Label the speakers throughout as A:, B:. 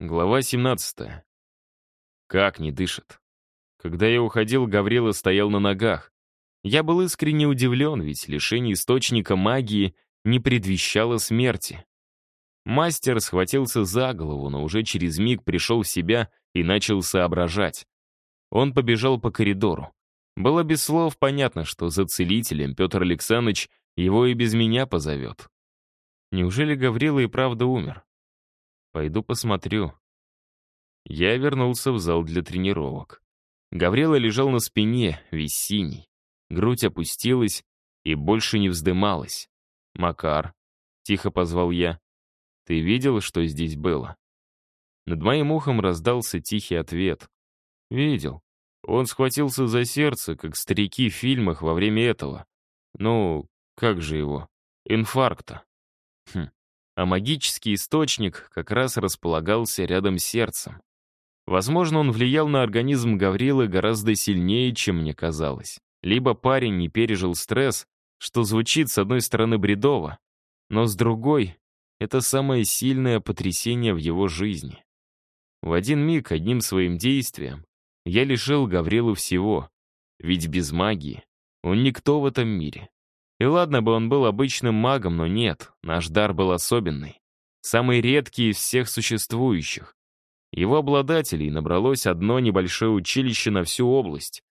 A: Глава 17. Как не дышит. Когда я уходил, Гаврила стоял на ногах. Я был искренне удивлен, ведь лишение источника магии не предвещало смерти. Мастер схватился за голову, но уже через миг пришел в себя и начал соображать. Он побежал по коридору. Было без слов понятно, что за целителем Петр Александрович его и без меня позовет. Неужели Гаврила и правда умер? Пойду посмотрю. Я вернулся в зал для тренировок. Гаврила лежал на спине, весь синий. Грудь опустилась и больше не вздымалась. «Макар», — тихо позвал я, — «ты видел, что здесь было?» Над моим ухом раздался тихий ответ. «Видел. Он схватился за сердце, как старики в фильмах во время этого. Ну, как же его? Инфаркта. Хм а магический источник как раз располагался рядом с сердцем. Возможно, он влиял на организм Гаврилы гораздо сильнее, чем мне казалось. Либо парень не пережил стресс, что звучит с одной стороны бредово, но с другой — это самое сильное потрясение в его жизни. В один миг, одним своим действием, я лишил Гаврилу всего, ведь без магии он никто в этом мире. И ладно бы он был обычным магом, но нет, наш дар был особенный. Самый редкий из всех существующих. Его обладателей набралось одно небольшое училище на всю область,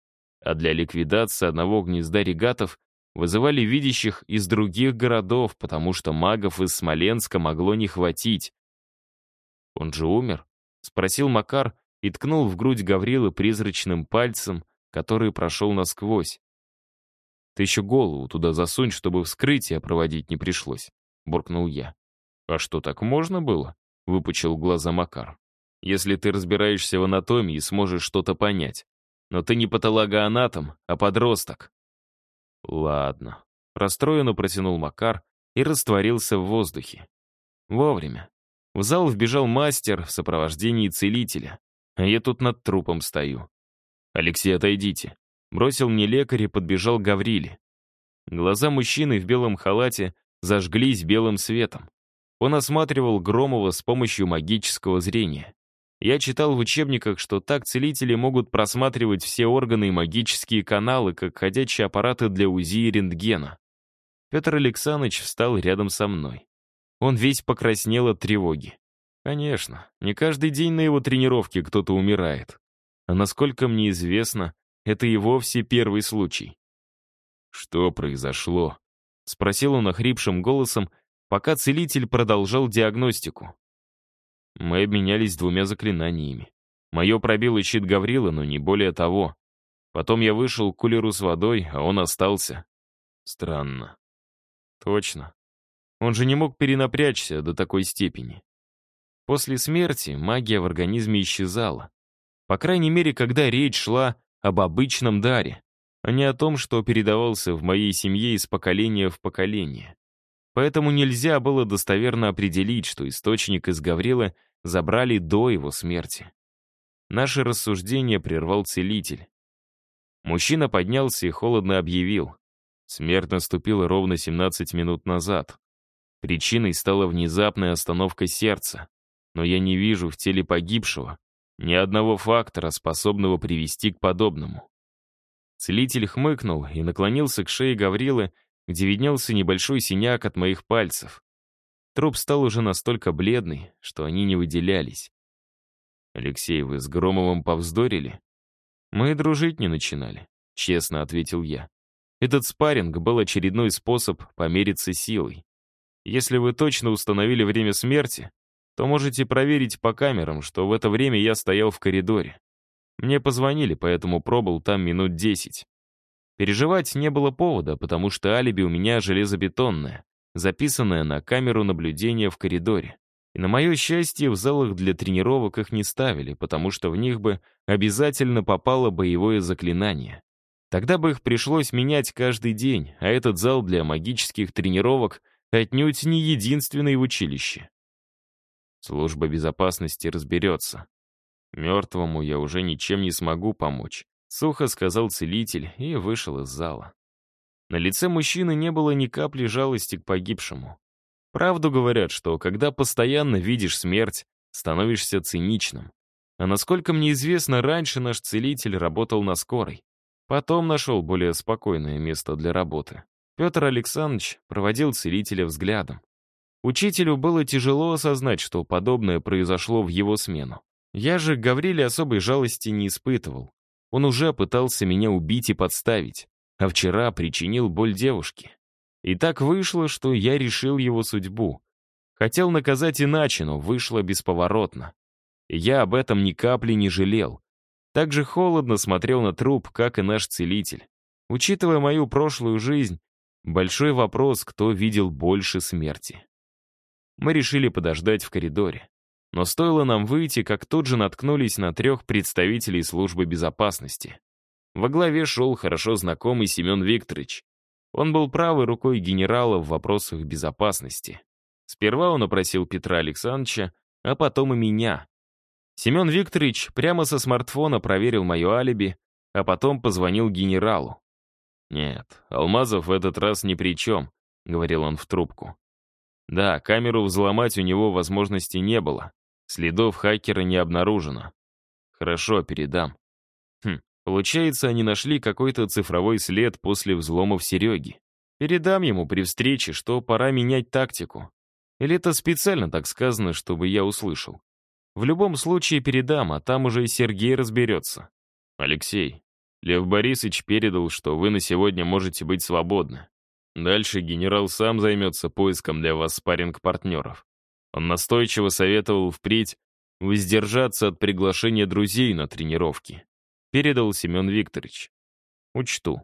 A: а для ликвидации одного гнезда регатов вызывали видящих из других городов, потому что магов из Смоленска могло не хватить. «Он же умер?» — спросил Макар и ткнул в грудь Гаврилы призрачным пальцем, который прошел насквозь. Ты еще голову туда засунь, чтобы вскрытие проводить не пришлось», — буркнул я. «А что, так можно было?» — выпучил глаза Макар. «Если ты разбираешься в анатомии, сможешь что-то понять. Но ты не патологоанатом, а подросток». «Ладно», — расстроенно протянул Макар и растворился в воздухе. Вовремя. В зал вбежал мастер в сопровождении целителя, а я тут над трупом стою. «Алексей, отойдите», Бросил мне лекарь и подбежал Гавриле. Глаза мужчины в белом халате зажглись белым светом. Он осматривал Громова с помощью магического зрения. Я читал в учебниках, что так целители могут просматривать все органы и магические каналы, как ходячие аппараты для УЗИ и рентгена. Петр Александрович встал рядом со мной. Он весь покраснел от тревоги. Конечно, не каждый день на его тренировке кто-то умирает. А насколько мне известно, это и вовсе первый случай. «Что произошло?» — спросил он охрипшим голосом, пока целитель продолжал диагностику. Мы обменялись двумя заклинаниями. Мое пробило щит Гаврила, но не более того. Потом я вышел к кулеру с водой, а он остался. Странно. Точно. Он же не мог перенапрячься до такой степени. После смерти магия в организме исчезала. По крайней мере, когда речь шла об обычном даре, а не о том, что передавался в моей семье из поколения в поколение. Поэтому нельзя было достоверно определить, что источник из Гаврила забрали до его смерти. Наше рассуждение прервал целитель. Мужчина поднялся и холодно объявил. Смерть наступила ровно 17 минут назад. Причиной стала внезапная остановка сердца, но я не вижу в теле погибшего ни одного фактора, способного привести к подобному. Целитель хмыкнул и наклонился к шее Гаврилы, где виднелся небольшой синяк от моих пальцев. Труп стал уже настолько бледный, что они не выделялись. «Алексей, вы с Громовым повздорили?» «Мы дружить не начинали», — честно ответил я. «Этот спарринг был очередной способ помериться силой. Если вы точно установили время смерти, то можете проверить по камерам, что в это время я стоял в коридоре. Мне позвонили, поэтому пробыл там минут десять. Переживать не было повода, потому что алиби у меня железобетонное, записанное на камеру наблюдения в коридоре. И на мое счастье, в залах для тренировок их не ставили, потому что в них бы обязательно попало боевое заклинание. Тогда бы их пришлось менять каждый день, а этот зал для магических тренировок отнюдь не единственный в училище. Служба безопасности разберется. Мертвому я уже ничем не смогу помочь. Сухо сказал целитель и вышел из зала. На лице мужчины не было ни капли жалости к погибшему. Правду говорят, что когда постоянно видишь смерть, становишься циничным. А насколько мне известно, раньше наш целитель работал на скорой. Потом нашел более спокойное место для работы. Петр Александрович проводил целителя взглядом. Учителю было тяжело осознать, что подобное произошло в его смену. Я же к Гавриле особой жалости не испытывал. Он уже пытался меня убить и подставить, а вчера причинил боль девушке. И так вышло, что я решил его судьбу. Хотел наказать иначе, но вышло бесповоротно. Я об этом ни капли не жалел. Так же холодно смотрел на труп, как и наш целитель. Учитывая мою прошлую жизнь, большой вопрос, кто видел больше смерти. Мы решили подождать в коридоре. Но стоило нам выйти, как тут же наткнулись на трех представителей службы безопасности. Во главе шел хорошо знакомый Семен Викторович. Он был правой рукой генерала в вопросах безопасности. Сперва он опросил Петра Александровича, а потом и меня. Семен Викторович прямо со смартфона проверил мое алиби, а потом позвонил генералу. «Нет, Алмазов в этот раз ни при чем», — говорил он в трубку. Да, камеру взломать у него возможности не было. Следов хакера не обнаружено. Хорошо, передам. Хм, получается, они нашли какой-то цифровой след после взломов Сереги. Передам ему при встрече, что пора менять тактику. Или это специально так сказано, чтобы я услышал? В любом случае передам, а там уже и Сергей разберется. Алексей, Лев Борисович передал, что вы на сегодня можете быть свободны. Дальше генерал сам займется поиском для вас спарринг-партнеров. Он настойчиво советовал впредь воздержаться от приглашения друзей на тренировки. Передал Семен Викторович. Учту.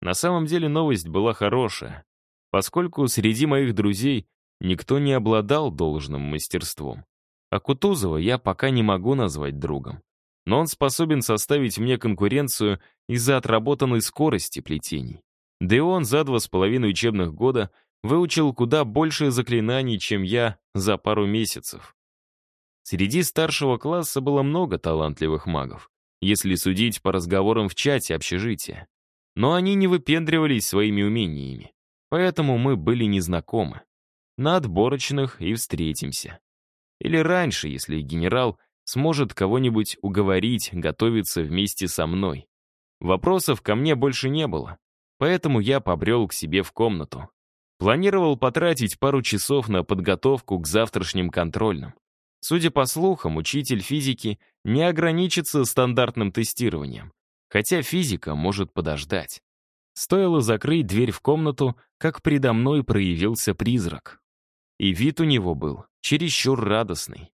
A: На самом деле новость была хорошая, поскольку среди моих друзей никто не обладал должным мастерством. А Кутузова я пока не могу назвать другом. Но он способен составить мне конкуренцию из-за отработанной скорости плетений. Да и он за два с половиной учебных года выучил куда больше заклинаний, чем я за пару месяцев. Среди старшего класса было много талантливых магов, если судить по разговорам в чате общежития. Но они не выпендривались своими умениями, поэтому мы были незнакомы. На отборочных и встретимся. Или раньше, если генерал сможет кого-нибудь уговорить готовиться вместе со мной. Вопросов ко мне больше не было. Поэтому я побрел к себе в комнату. Планировал потратить пару часов на подготовку к завтрашним контрольным. Судя по слухам, учитель физики не ограничится стандартным тестированием, хотя физика может подождать. Стоило закрыть дверь в комнату, как предо мной проявился призрак. И вид у него был чересчур радостный.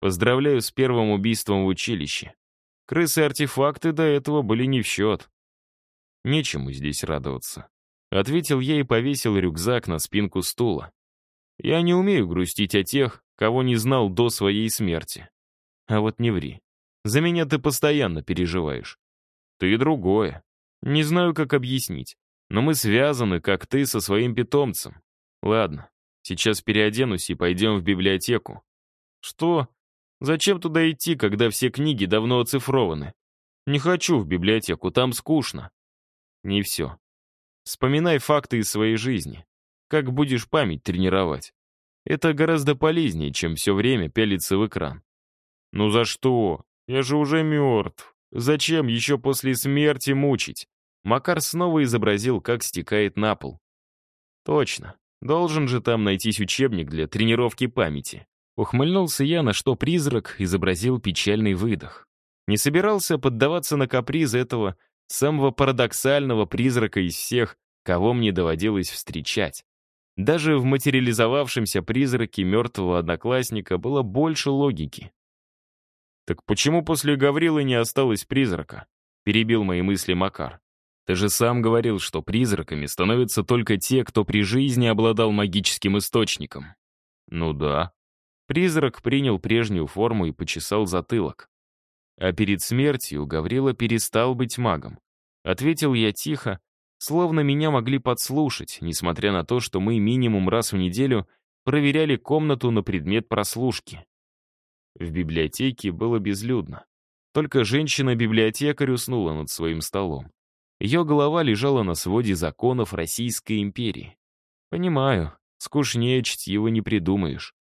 A: Поздравляю с первым убийством в училище. Крысы-артефакты до этого были не в счет. Нечему здесь радоваться. Ответил я и повесил рюкзак на спинку стула. Я не умею грустить о тех, кого не знал до своей смерти. А вот не ври. За меня ты постоянно переживаешь. Ты другое. Не знаю, как объяснить. Но мы связаны, как ты, со своим питомцем. Ладно, сейчас переоденусь и пойдем в библиотеку. Что? Зачем туда идти, когда все книги давно оцифрованы? Не хочу в библиотеку, там скучно. Не все. Вспоминай факты из своей жизни. Как будешь память тренировать. Это гораздо полезнее, чем все время пялиться в экран. Ну за что? Я же уже мертв. Зачем еще после смерти мучить? Макар снова изобразил, как стекает на пол. Точно. Должен же там найтись учебник для тренировки памяти. Ухмыльнулся я, на что призрак изобразил печальный выдох. Не собирался поддаваться на капризы этого самого парадоксального призрака из всех, кого мне доводилось встречать. Даже в материализовавшемся призраке мертвого одноклассника было больше логики. «Так почему после Гаврилы не осталось призрака?» — перебил мои мысли Макар. «Ты же сам говорил, что призраками становятся только те, кто при жизни обладал магическим источником». «Ну да». Призрак принял прежнюю форму и почесал затылок. А перед смертью Гаврила перестал быть магом. Ответил я тихо, словно меня могли подслушать, несмотря на то, что мы минимум раз в неделю проверяли комнату на предмет прослушки. В библиотеке было безлюдно. Только женщина-библиотекарь уснула над своим столом. Ее голова лежала на своде законов Российской империи. Понимаю, скучнее чтиво не придумаешь.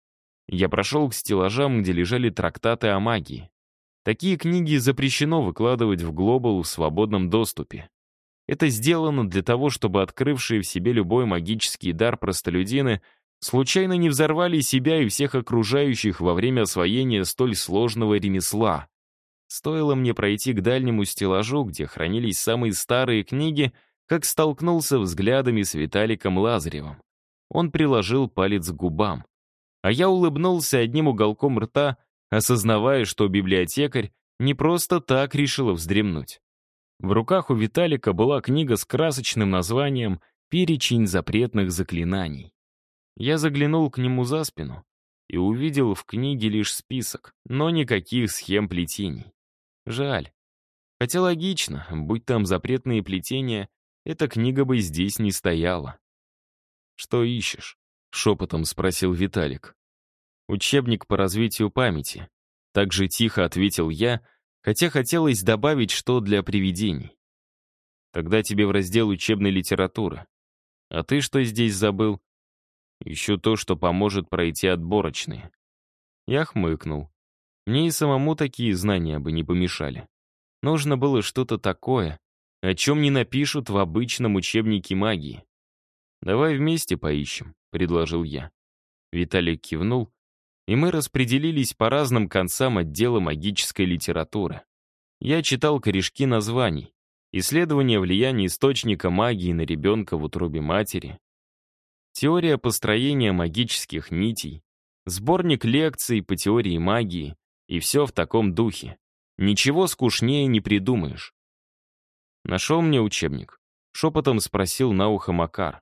A: Я прошел к стеллажам, где лежали трактаты о магии. Такие книги запрещено выкладывать в глобал в свободном доступе. Это сделано для того, чтобы открывшие в себе любой магический дар простолюдины случайно не взорвали себя и всех окружающих во время освоения столь сложного ремесла. Стоило мне пройти к дальнему стеллажу, где хранились самые старые книги, как столкнулся взглядами с Виталиком Лазаревым. Он приложил палец к губам. А я улыбнулся одним уголком рта, осознавая, что библиотекарь не просто так решила вздремнуть. В руках у Виталика была книга с красочным названием «Перечень запретных заклинаний». Я заглянул к нему за спину и увидел в книге лишь список, но никаких схем плетений. Жаль. Хотя логично, будь там запретные плетения, эта книга бы здесь не стояла. «Что ищешь?» — шепотом спросил Виталик. «Учебник по развитию памяти». Так же тихо ответил я, хотя хотелось добавить, что для привидений. «Тогда тебе в раздел учебной литературы. А ты что здесь забыл?» «Ищу то, что поможет пройти отборочные». Я хмыкнул. Мне и самому такие знания бы не помешали. Нужно было что-то такое, о чем не напишут в обычном учебнике магии. «Давай вместе поищем», — предложил я. Виталик кивнул, и мы распределились по разным концам отдела магической литературы. Я читал корешки названий, исследования влияния источника магии на ребенка в утробе матери, теория построения магических нитей, сборник лекций по теории магии, и все в таком духе. Ничего скучнее не придумаешь. Нашел мне учебник. Шепотом спросил на ухо Макар.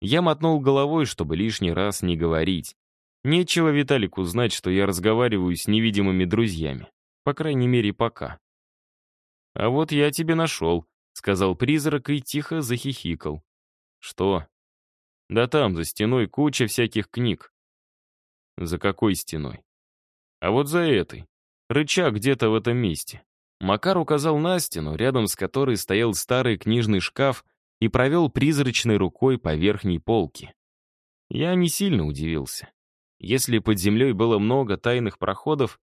A: Я мотнул головой, чтобы лишний раз не говорить. Нечего Виталику знать, что я разговариваю с невидимыми друзьями. По крайней мере, пока. «А вот я тебе нашел», — сказал призрак и тихо захихикал. «Что?» «Да там, за стеной, куча всяких книг». «За какой стеной?» А вот за этой. Рычаг где-то в этом месте. Макар указал на стену, рядом с которой стоял старый книжный шкаф и провел призрачной рукой по верхней полке. Я не сильно удивился. Если под землей было много тайных проходов,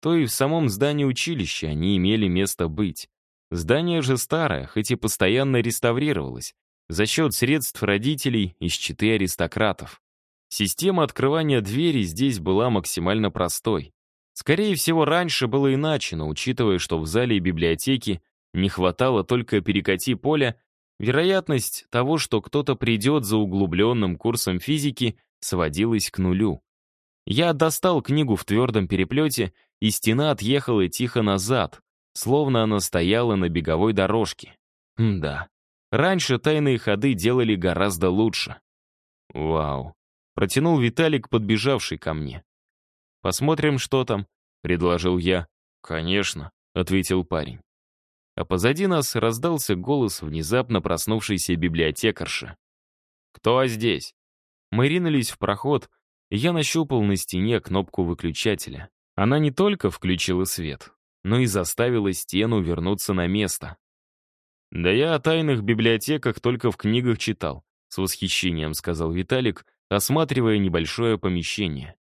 A: то и в самом здании училища они имели место быть. Здание же старое, хоть и постоянно реставрировалось, за счет средств родителей из читы аристократов. Система открывания двери здесь была максимально простой. Скорее всего, раньше было иначе, но учитывая, что в зале и библиотеке не хватало только перекати поля, вероятность того, что кто-то придет за углубленным курсом физики, сводилась к нулю. Я достал книгу в твердом переплете, и стена отъехала тихо назад, словно она стояла на беговой дорожке. М да, раньше тайные ходы делали гораздо лучше. Вау. Протянул Виталик, подбежавший ко мне. «Посмотрим, что там», — предложил я. «Конечно», — ответил парень. А позади нас раздался голос внезапно проснувшейся библиотекарши. «Кто здесь?» Мы ринулись в проход, я нащупал на стене кнопку выключателя. Она не только включила свет, но и заставила стену вернуться на место. «Да я о тайных библиотеках только в книгах читал», — с восхищением сказал Виталик, осматривая небольшое помещение.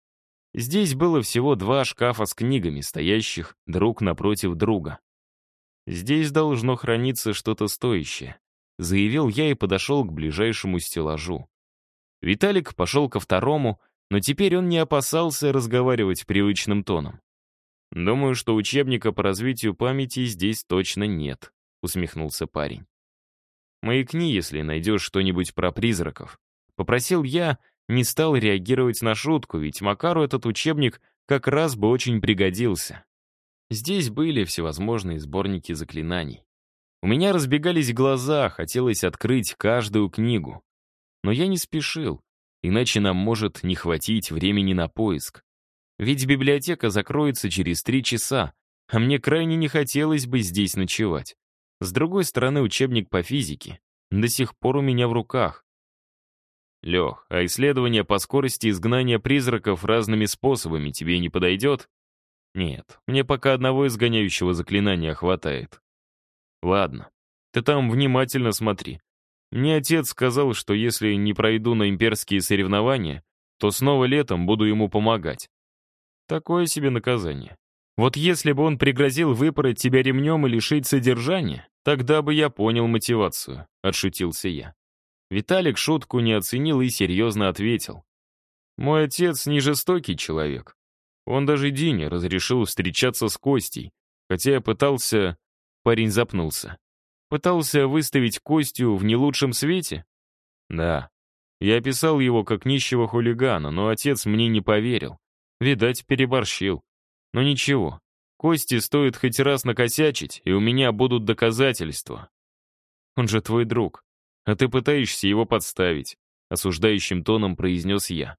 A: Здесь было всего два шкафа с книгами, стоящих друг напротив друга. «Здесь должно храниться что-то стоящее», — заявил я и подошел к ближайшему стеллажу. Виталик пошел ко второму, но теперь он не опасался разговаривать привычным тоном. «Думаю, что учебника по развитию памяти здесь точно нет», — усмехнулся парень. «Маякни, если найдешь что-нибудь про призраков», — попросил я, не стал реагировать на шутку, ведь Макару этот учебник как раз бы очень пригодился. Здесь были всевозможные сборники заклинаний. У меня разбегались глаза, хотелось открыть каждую книгу. Но я не спешил, иначе нам может не хватить времени на поиск. Ведь библиотека закроется через три часа, а мне крайне не хотелось бы здесь ночевать. С другой стороны, учебник по физике до сих пор у меня в руках. Лех, а исследование по скорости изгнания призраков разными способами тебе не подойдет? Нет, мне пока одного изгоняющего заклинания хватает. Ладно, ты там внимательно смотри. Мне отец сказал, что если не пройду на имперские соревнования, то снова летом буду ему помогать. Такое себе наказание. Вот если бы он пригрозил выпороть тебя ремнем и лишить содержания, тогда бы я понял мотивацию», — отшутился я. Виталик шутку не оценил и серьезно ответил. «Мой отец не жестокий человек. Он даже Дине разрешил встречаться с Костей, хотя я пытался...» Парень запнулся. «Пытался выставить Костю в не лучшем свете?» «Да. Я описал его как нищего хулигана, но отец мне не поверил. Видать, переборщил. Но ничего, Кости стоит хоть раз накосячить, и у меня будут доказательства. Он же твой друг, а ты пытаешься его подставить, осуждающим тоном произнес я.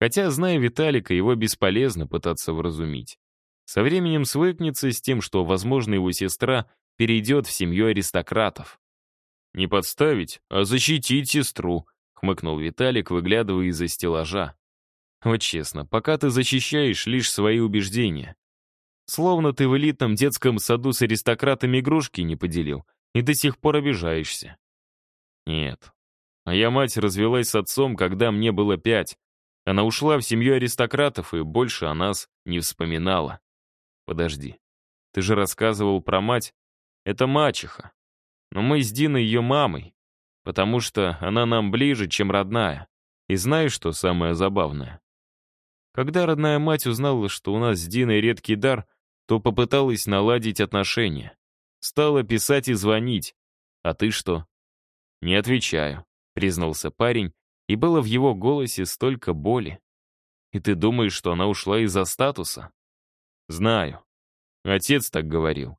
A: Хотя, зная Виталика, его бесполезно пытаться вразумить. Со временем свыкнется с тем, что, возможно, его сестра перейдет в семью аристократов. «Не подставить, а защитить сестру», — хмыкнул Виталик, выглядывая из-за стеллажа. Вот честно, пока ты защищаешь лишь свои убеждения. Словно ты в элитном детском саду с аристократами игрушки не поделил и до сих пор обижаешься. Нет. Моя мать развелась с отцом, когда мне было пять. Она ушла в семью аристократов и больше о нас не вспоминала. Подожди. Ты же рассказывал про мать. Это мачеха. Но мы с Диной ее мамой, потому что она нам ближе, чем родная. И знаешь, что самое забавное? Когда родная мать узнала, что у нас с Диной редкий дар, то попыталась наладить отношения. Стала писать и звонить. А ты что? Не отвечаю, признался парень, и было в его голосе столько боли. И ты думаешь, что она ушла из-за статуса? Знаю. Отец так говорил.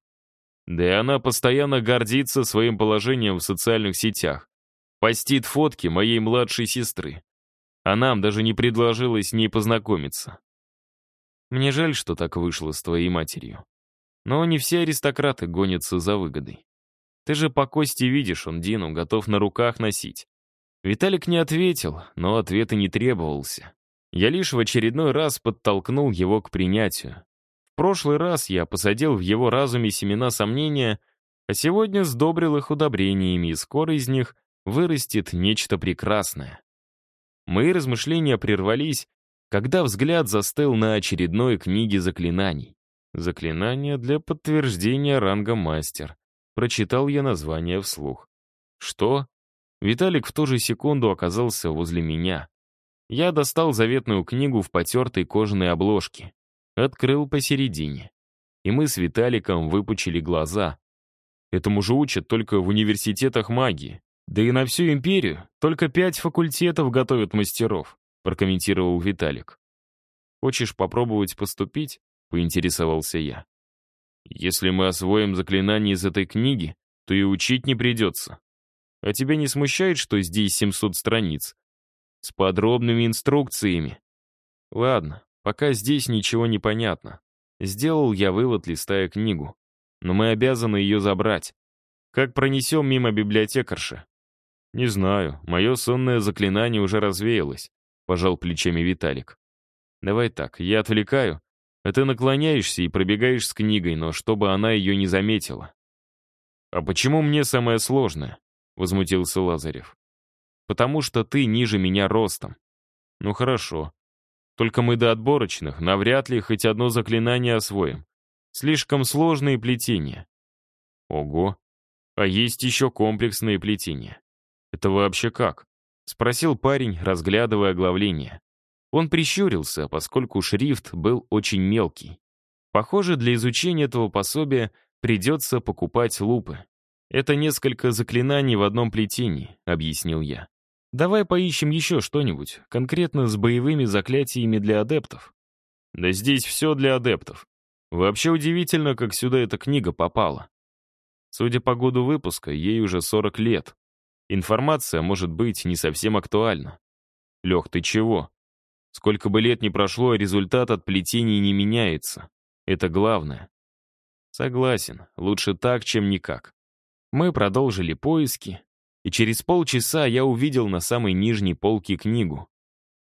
A: Да и она постоянно гордится своим положением в социальных сетях. Постит фотки моей младшей сестры а нам даже не предложила с ней познакомиться. Мне жаль, что так вышло с твоей матерью. Но не все аристократы гонятся за выгодой. Ты же по кости видишь, он Дину готов на руках носить. Виталик не ответил, но ответа не требовался. Я лишь в очередной раз подтолкнул его к принятию. Прошлый раз я посадил в его разуме семена сомнения, а сегодня сдобрил их удобрениями, и скоро из них вырастет нечто прекрасное. Мои размышления прервались, когда взгляд застыл на очередной книге заклинаний. «Заклинание для подтверждения ранга мастер». Прочитал я название вслух. «Что?» Виталик в ту же секунду оказался возле меня. Я достал заветную книгу в потертой кожаной обложке. Открыл посередине. И мы с Виталиком выпучили глаза. Этому же учат только в университетах магии. Да и на всю империю только пять факультетов готовят мастеров, прокомментировал Виталик. Хочешь попробовать поступить? Поинтересовался я. Если мы освоим заклинание из этой книги, то и учить не придется. А тебя не смущает, что здесь 700 страниц? С подробными инструкциями. Ладно, пока здесь ничего не понятно. Сделал я вывод, листая книгу. Но мы обязаны ее забрать. Как пронесем мимо библиотекарши, «Не знаю, мое сонное заклинание уже развеялось», — пожал плечами Виталик. «Давай так, я отвлекаю, а ты наклоняешься и пробегаешь с книгой, но чтобы она ее не заметила». «А почему мне самое сложное?» — возмутился Лазарев. «Потому что ты ниже меня ростом». «Ну хорошо. Только мы до отборочных навряд ли хоть одно заклинание освоим. Слишком сложные плетения». «Ого. А есть еще комплексные плетения. «Это вообще как?» — спросил парень, разглядывая оглавление. Он прищурился, поскольку шрифт был очень мелкий. Похоже, для изучения этого пособия придется покупать лупы. «Это несколько заклинаний в одном плетении», — объяснил я. «Давай поищем еще что-нибудь, конкретно с боевыми заклятиями для адептов». «Да здесь все для адептов. Вообще удивительно, как сюда эта книга попала. Судя по году выпуска, ей уже 40 лет. Информация может быть не совсем актуальна. Лех, ты чего? Сколько бы лет ни прошло, результат от плетений не меняется. Это главное. Согласен, лучше так, чем никак. Мы продолжили поиски, и через полчаса я увидел на самой нижней полке книгу.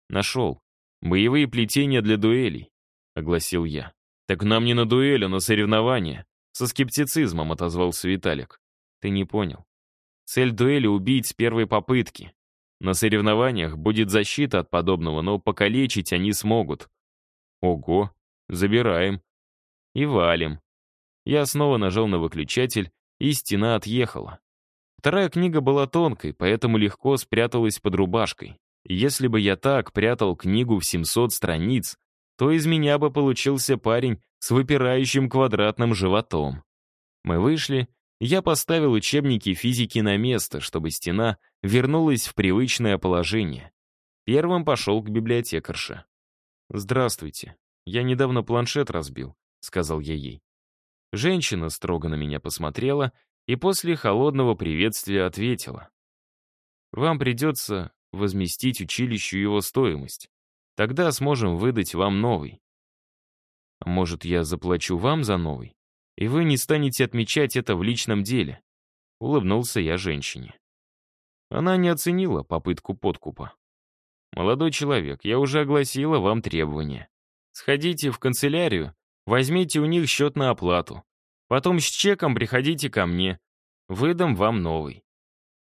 A: Нашел. «Боевые плетения для дуэлей», — огласил я. «Так нам не на дуэль, а на соревнования», — со скептицизмом отозвался Виталик. «Ты не понял. Цель дуэли — убить с первой попытки. На соревнованиях будет защита от подобного, но покалечить они смогут. Ого. Забираем. И валим. Я снова нажал на выключатель, и стена отъехала. Вторая книга была тонкой, поэтому легко спряталась под рубашкой. если бы я так прятал книгу в 700 страниц, то из меня бы получился парень с выпирающим квадратным животом. Мы вышли, я поставил учебники физики на место, чтобы стена вернулась в привычное положение. Первым пошел к библиотекарше. «Здравствуйте. Я недавно планшет разбил», — сказал я ей. Женщина строго на меня посмотрела и после холодного приветствия ответила. «Вам придется возместить училищу его стоимость. Тогда сможем выдать вам новый. А может, я заплачу вам за новый, и вы не станете отмечать это в личном деле?» Улыбнулся я женщине. Она не оценила попытку подкупа. «Молодой человек, я уже огласила вам требования. Сходите в канцелярию, возьмите у них счет на оплату. Потом с чеком приходите ко мне. Выдам вам новый.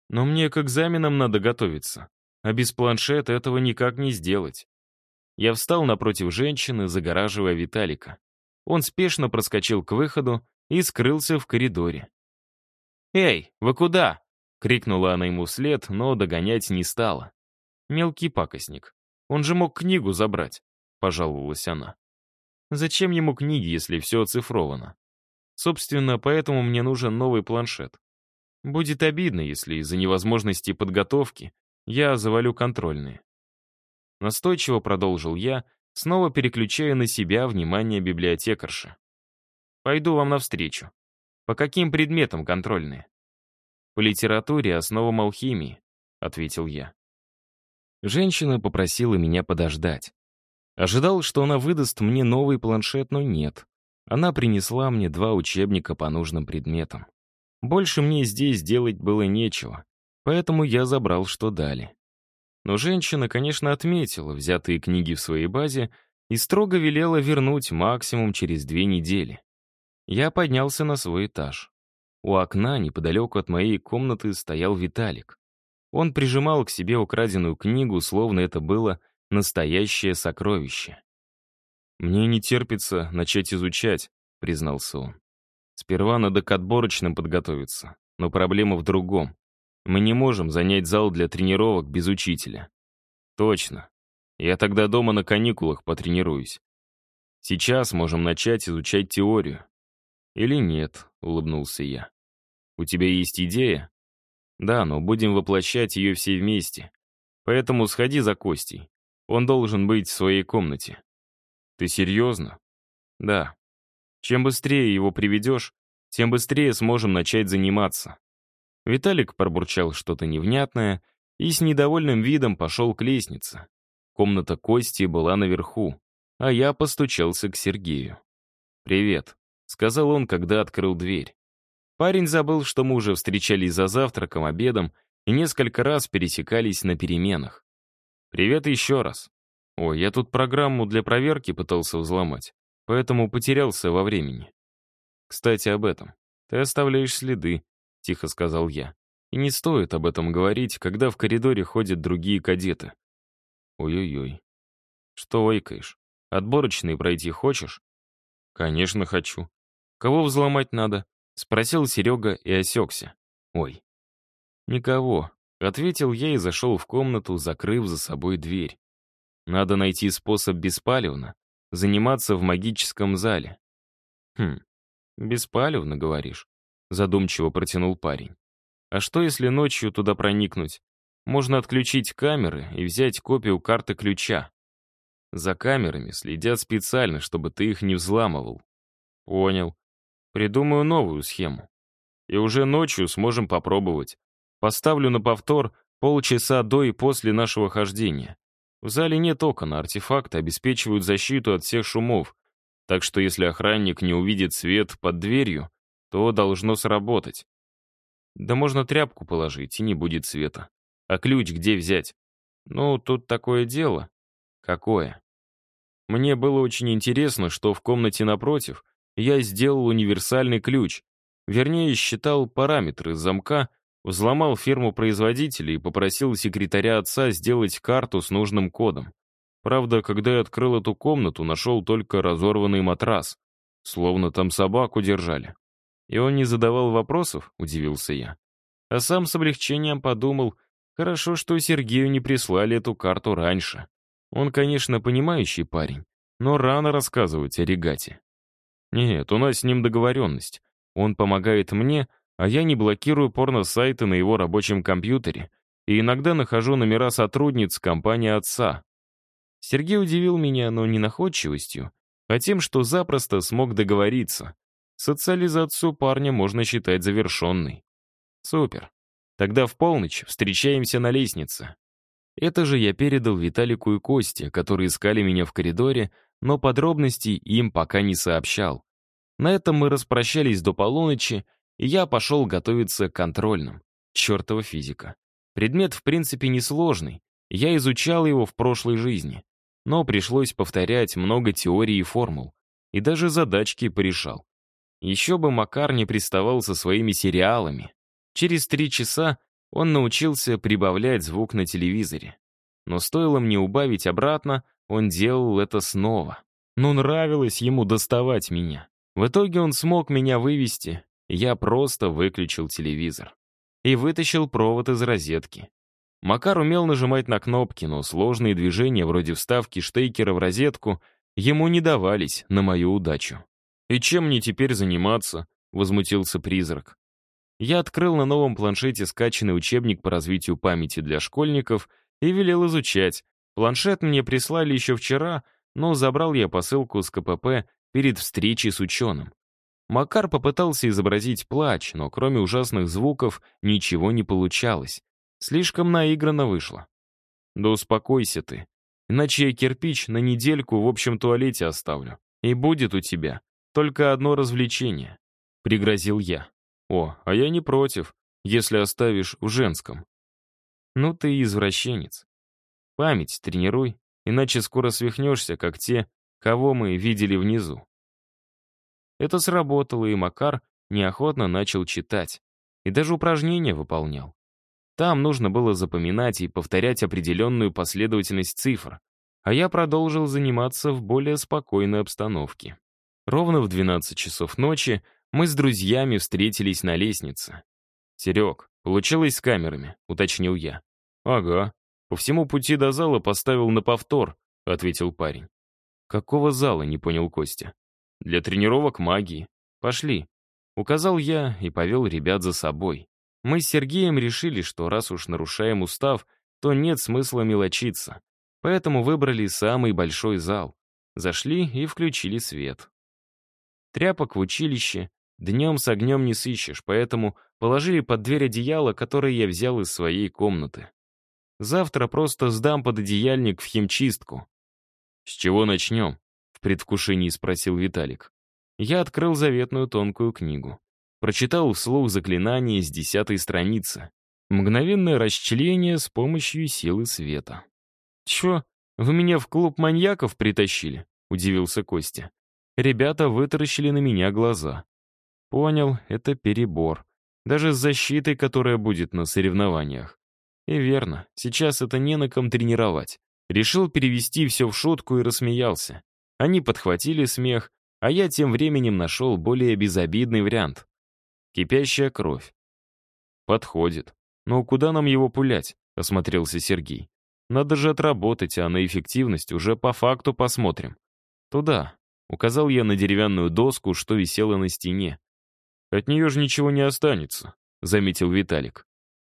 A: Но мне к экзаменам надо готовиться, а без планшета этого никак не сделать. Я встал напротив женщины, загораживая Виталика. Он спешно проскочил к выходу и скрылся в коридоре. «Эй, вы куда?» — крикнула она ему вслед, но догонять не стала. Мелкий пакостник. Он же мог книгу забрать, пожаловалась она. Зачем ему книги, если все оцифровано? Собственно, поэтому мне нужен новый планшет. Будет обидно, если из-за невозможности подготовки я завалю контрольные. Настойчиво продолжил я, снова переключая на себя внимание библиотекарши. Пойду вам навстречу. По каким предметам контрольные? По литературе основам алхимии, ответил я. Женщина попросила меня подождать. Ожидал, что она выдаст мне новый планшет, но нет. Она принесла мне два учебника по нужным предметам. Больше мне здесь делать было нечего, поэтому я забрал, что дали. Но женщина, конечно, отметила взятые книги в своей базе и строго велела вернуть максимум через две недели. Я поднялся на свой этаж. У окна, неподалеку от моей комнаты, стоял Виталик. Он прижимал к себе украденную книгу, словно это было настоящее сокровище. «Мне не терпится начать изучать», — признался он. «Сперва надо к отборочным подготовиться, но проблема в другом. Мы не можем занять зал для тренировок без учителя». «Точно. Я тогда дома на каникулах потренируюсь. Сейчас можем начать изучать теорию». «Или нет», — улыбнулся я. «У тебя есть идея?» Да, но будем воплощать ее все вместе. Поэтому сходи за Костей. Он должен быть в своей комнате. Ты серьезно? Да. Чем быстрее его приведешь, тем быстрее сможем начать заниматься. Виталик пробурчал что-то невнятное и с недовольным видом пошел к лестнице. Комната Кости была наверху, а я постучался к Сергею. «Привет», — сказал он, когда открыл дверь. Парень забыл, что мы уже встречались за завтраком, обедом и несколько раз пересекались на переменах. «Привет еще раз. Ой, я тут программу для проверки пытался взломать, поэтому потерялся во времени. Кстати, об этом. Ты оставляешь следы», — тихо сказал я. «И не стоит об этом говорить, когда в коридоре ходят другие кадеты». «Ой-ой-ой. Что ойкаешь? Отборочные пройти хочешь?» «Конечно хочу. Кого взломать надо?» Спросил Серега и осекся. «Ой». «Никого», — ответил я и зашел в комнату, закрыв за собой дверь. «Надо найти способ беспалевно заниматься в магическом зале». «Хм, беспалевно, говоришь?» — задумчиво протянул парень. «А что, если ночью туда проникнуть? Можно отключить камеры и взять копию карты ключа. За камерами следят специально, чтобы ты их не взламывал». «Понял. Придумаю новую схему. И уже ночью сможем попробовать. Поставлю на повтор полчаса до и после нашего хождения. В зале нет окон, а артефакты обеспечивают защиту от всех шумов, так что если охранник не увидит свет под дверью, то должно сработать. Да можно тряпку положить, и не будет света. А ключ где взять? Ну, тут такое дело. Какое? Мне было очень интересно, что в комнате напротив я сделал универсальный ключ, вернее, считал параметры замка, взломал фирму производителя и попросил секретаря отца сделать карту с нужным кодом. Правда, когда я открыл эту комнату, нашел только разорванный матрас. Словно там собаку держали. И он не задавал вопросов, удивился я. А сам с облегчением подумал, хорошо, что Сергею не прислали эту карту раньше. Он, конечно, понимающий парень, но рано рассказывать о регате. Нет, у нас с ним договоренность. Он помогает мне, а я не блокирую порно-сайты на его рабочем компьютере и иногда нахожу номера сотрудниц компании отца. Сергей удивил меня, но не находчивостью, а тем, что запросто смог договориться. Социализацию парня можно считать завершенной. Супер. Тогда в полночь встречаемся на лестнице. Это же я передал Виталику и Косте, которые искали меня в коридоре, но подробностей им пока не сообщал. На этом мы распрощались до полуночи, я пошел готовиться к контрольным. Чертова физика. Предмет, в принципе, несложный. Я изучал его в прошлой жизни. Но пришлось повторять много теорий и формул. И даже задачки порешал. Еще бы Макар не приставал со своими сериалами. Через три часа он научился прибавлять звук на телевизоре. Но стоило мне убавить обратно, он делал это снова. Но нравилось ему доставать меня. В итоге он смог меня вывести, я просто выключил телевизор. И вытащил провод из розетки. Макар умел нажимать на кнопки, но сложные движения, вроде вставки штекера в розетку, ему не давались на мою удачу. «И чем мне теперь заниматься?» — возмутился призрак. Я открыл на новом планшете скачанный учебник по развитию памяти для школьников и велел изучать. Планшет мне прислали еще вчера, но забрал я посылку с КПП перед встречей с ученым. Макар попытался изобразить плач, но кроме ужасных звуков ничего не получалось. Слишком наигранно вышло. «Да успокойся ты. Иначе я кирпич на недельку в общем туалете оставлю. И будет у тебя только одно развлечение», — пригрозил я. О, а я не против, если оставишь в женском. Ну ты извращенец. Память тренируй, иначе скоро свихнешься, как те, кого мы видели внизу. Это сработало, и Макар неохотно начал читать. И даже упражнения выполнял. Там нужно было запоминать и повторять определенную последовательность цифр, а я продолжил заниматься в более спокойной обстановке. Ровно в 12 часов ночи мы с друзьями встретились на лестнице. «Серег, получилось с камерами», — уточнил я. «Ага. По всему пути до зала поставил на повтор», — ответил парень. «Какого зала?» — не понял Костя. «Для тренировок магии. Пошли». Указал я и повел ребят за собой. Мы с Сергеем решили, что раз уж нарушаем устав, то нет смысла мелочиться. Поэтому выбрали самый большой зал. Зашли и включили свет. Тряпок в училище, Днем с огнем не сыщешь, поэтому положили под дверь одеяло, которое я взял из своей комнаты. Завтра просто сдам под одеяльник в химчистку. «С чего начнем?» — в предвкушении спросил Виталик. Я открыл заветную тонкую книгу. Прочитал вслух заклинание с десятой страницы. Мгновенное расчленение с помощью силы света. «Чё, вы меня в клуб маньяков притащили?» — удивился Костя. Ребята вытаращили на меня глаза. Понял, это перебор. Даже с защитой, которая будет на соревнованиях. И верно, сейчас это не на ком тренировать. Решил перевести все в шутку и рассмеялся. Они подхватили смех, а я тем временем нашел более безобидный вариант. Кипящая кровь. Подходит. Но куда нам его пулять? Осмотрелся Сергей. Надо же отработать, а на эффективность уже по факту посмотрим. Туда. Указал я на деревянную доску, что висела на стене. «От нее же ничего не останется», — заметил Виталик.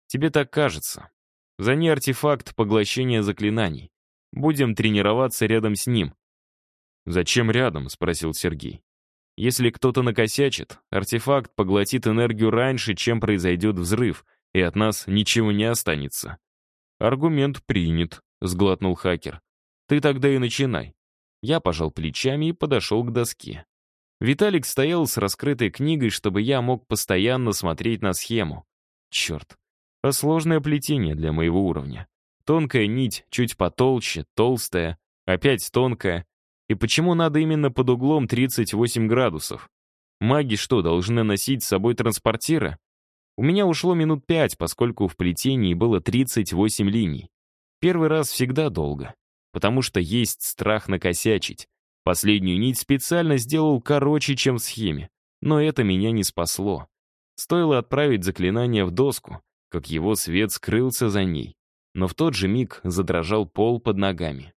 A: «Тебе так кажется. За ней артефакт поглощения заклинаний. Будем тренироваться рядом с ним». «Зачем рядом?» — спросил Сергей. «Если кто-то накосячит, артефакт поглотит энергию раньше, чем произойдет взрыв, и от нас ничего не останется». «Аргумент принят», — сглотнул хакер. «Ты тогда и начинай». Я пожал плечами и подошел к доске. Виталик стоял с раскрытой книгой, чтобы я мог постоянно смотреть на схему. Черт, а сложное плетение для моего уровня. Тонкая нить, чуть потолще, толстая, опять тонкая. И почему надо именно под углом 38 градусов? Маги что, должны носить с собой транспортиры? У меня ушло минут пять, поскольку в плетении было 38 линий. Первый раз всегда долго. потому что есть страх накосячить. Последнюю нить специально сделал короче, чем в схеме, но это меня не спасло. Стоило отправить заклинание в доску, как его свет скрылся за ней. Но в тот же миг задрожал пол под ногами.